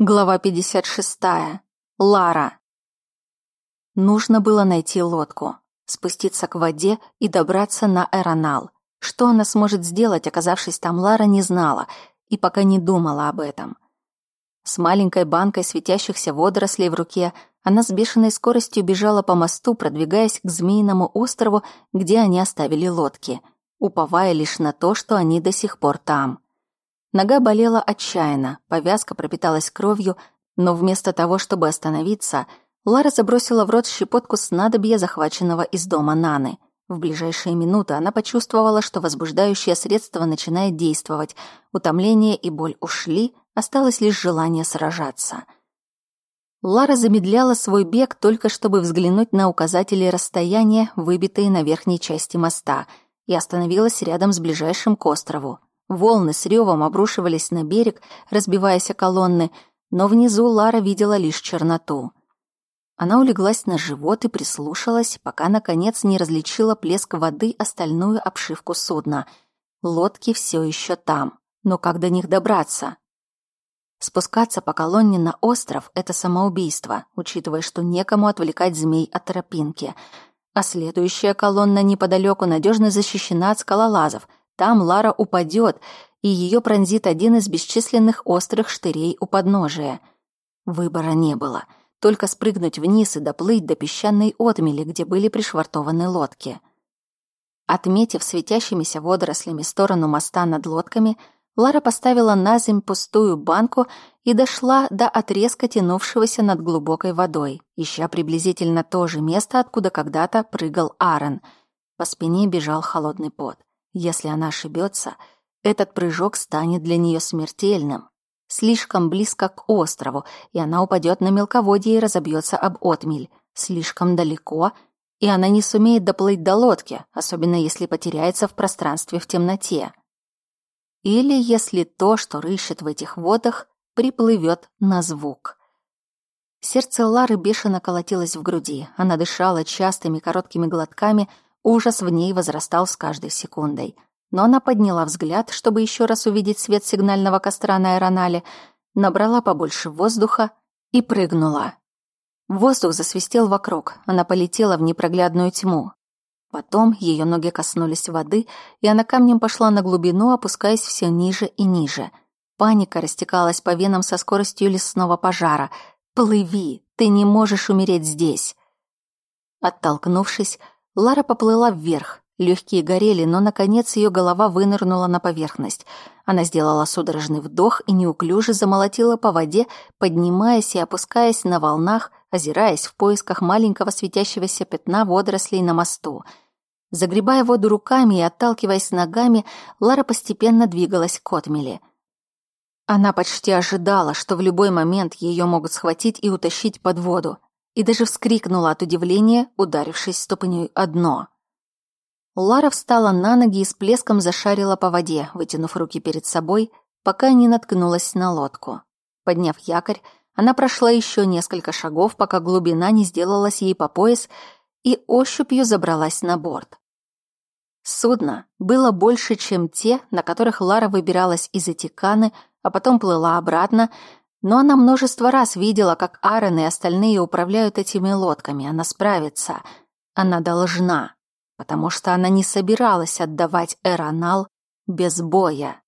Глава 56. Лара. Нужно было найти лодку, спуститься к воде и добраться на Эронал. Что она сможет сделать, оказавшись там, Лара не знала и пока не думала об этом. С маленькой банкой светящихся водорослей в руке она с бешеной скоростью бежала по мосту, продвигаясь к Змеиному острову, где они оставили лодки, уповая лишь на то, что они до сих пор там. Нога болела отчаянно, повязка пропиталась кровью, но вместо того, чтобы остановиться, Лара забросила в рот щепотку снадобья, захваченного из дома Наны. В ближайшие минуты она почувствовала, что возбуждающее средство начинает действовать. Утомление и боль ушли, осталось лишь желание сражаться. Лара замедляла свой бег только чтобы взглянуть на указатели расстояния, выбитые на верхней части моста, и остановилась рядом с ближайшим к острову. Волны с ревом обрушивались на берег, разбиваясь о колонны, но внизу Лара видела лишь черноту. Она улеглась на живот и прислушалась, пока, наконец, не различила плеск воды остальную обшивку судна. Лодки все еще там, но как до них добраться? Спускаться по колонне на остров — это самоубийство, учитывая, что некому отвлекать змей от тропинки. А следующая колонна неподалеку надежно защищена от скалолазов — там Лара упадет, и ее пронзит один из бесчисленных острых штырей у подножия. Выбора не было. Только спрыгнуть вниз и доплыть до песчаной отмели, где были пришвартованы лодки. Отметив светящимися водорослями сторону моста над лодками, Лара поставила на земь пустую банку и дошла до отрезка, тянувшегося над глубокой водой, ища приблизительно то же место, откуда когда-то прыгал Аарон. По спине бежал холодный пот. Если она ошибется, этот прыжок станет для нее смертельным. Слишком близко к острову, и она упадет на мелководье и разобьется об отмель. Слишком далеко, и она не сумеет доплыть до лодки, особенно если потеряется в пространстве в темноте. Или если то, что рыщет в этих водах, приплывет на звук. Сердце Лары бешено колотилось в груди. Она дышала частыми короткими глотками, Ужас в ней возрастал с каждой секундой. Но она подняла взгляд, чтобы еще раз увидеть свет сигнального костра на аэронале, набрала побольше воздуха и прыгнула. Воздух засвистел вокруг, она полетела в непроглядную тьму. Потом ее ноги коснулись воды, и она камнем пошла на глубину, опускаясь все ниже и ниже. Паника растекалась по венам со скоростью лесного пожара. «Плыви! Ты не можешь умереть здесь!» Оттолкнувшись, Лара поплыла вверх. Легкие горели, но, наконец, ее голова вынырнула на поверхность. Она сделала судорожный вдох и неуклюже замолотила по воде, поднимаясь и опускаясь на волнах, озираясь в поисках маленького светящегося пятна водорослей на мосту. Загребая воду руками и отталкиваясь ногами, Лара постепенно двигалась к отмели. Она почти ожидала, что в любой момент ее могут схватить и утащить под воду и даже вскрикнула от удивления, ударившись ступней о дно. Лара встала на ноги и с плеском зашарила по воде, вытянув руки перед собой, пока не наткнулась на лодку. Подняв якорь, она прошла еще несколько шагов, пока глубина не сделалась ей по пояс, и ощупью забралась на борт. Судно было больше, чем те, на которых Лара выбиралась из Этиканы, а потом плыла обратно, но она множество раз видела, как Аарон и остальные управляют этими лодками. Она справится. Она должна. Потому что она не собиралась отдавать Эронал без боя.